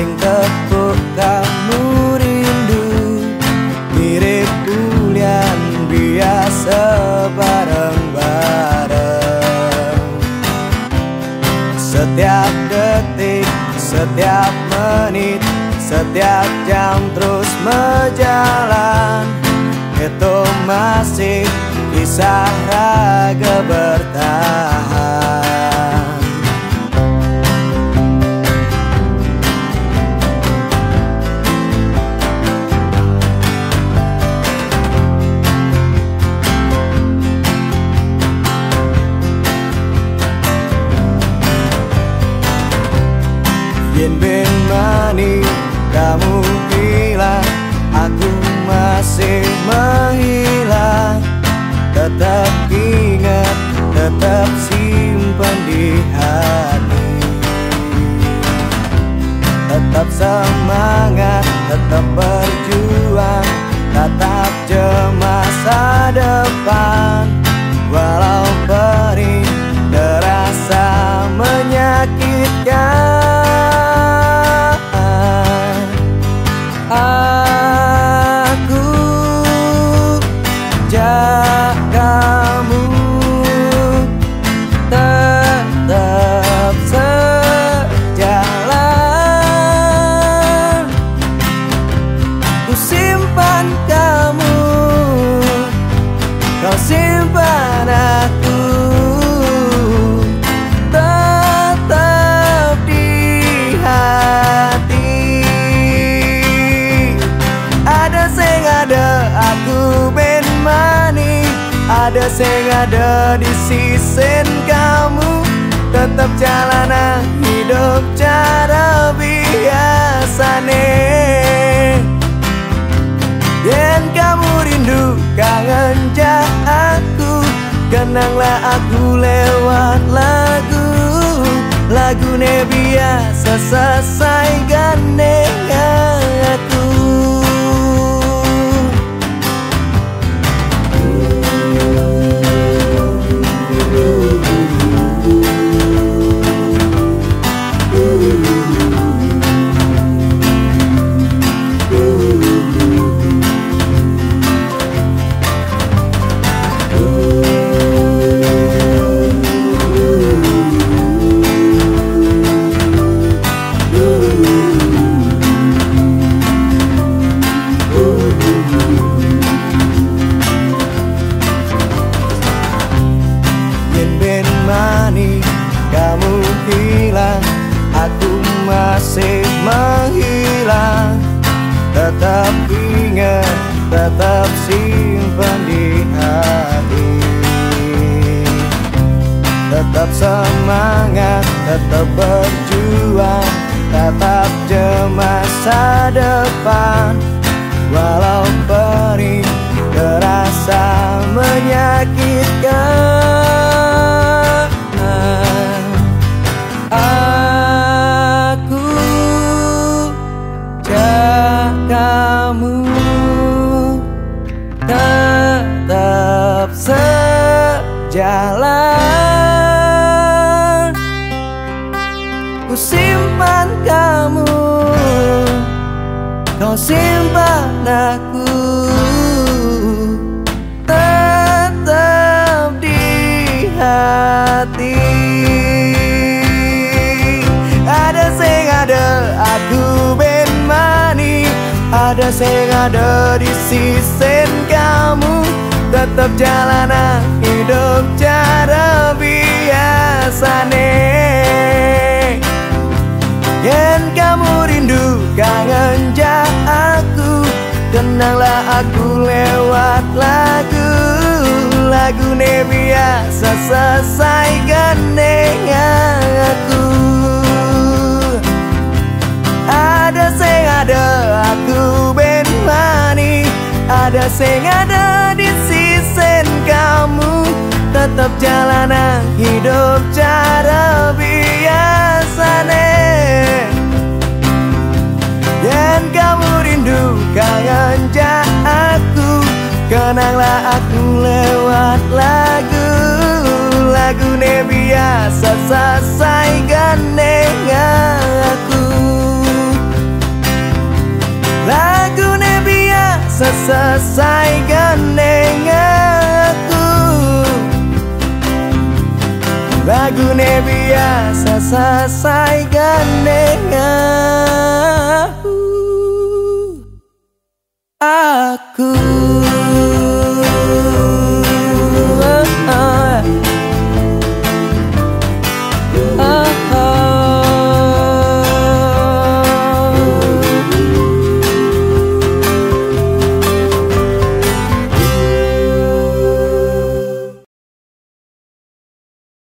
Sing tepuk kamu rindu Mirip bulan biasa bareng-bareng. Setiap detik, setiap menit Setiap jam terus menjalan Itu masih bisa raga bertahan. Tetap Ada sing ada di sisen kamu Tetap jalanan hidup cara biasa nih Yen kamu rindu kangen aku Kenanglah aku lewat lagu. Lagu ne biasa selesai gandeng Yen ben mani kamu hilang. Aku masih menghilang. Tetap ingat, tetap simpan di hati. Tetap semangat, tetap berjuang. Tetap masa depan Walau perih terasa menyakitkan Ku simpan kamu. Kau simpan aku. Tetap di hati. Ada sing ada aku ben mani Ada sing ada di sisen kamu. Tetap jalanan hidup cara biasa nih aku lewat lagu Lagu ne biasa selesai gandeng aku. Ada sing ada aku ben mani. Ada sing ada di sisen kamu. Tetap jalanan hidup cara Kenanglah aku lewat lagu Lagu ne biasa selesai gandeng aku. Lagu ne biasa selesai gandeng aku. Lagu ne biasa selesai gandeng aku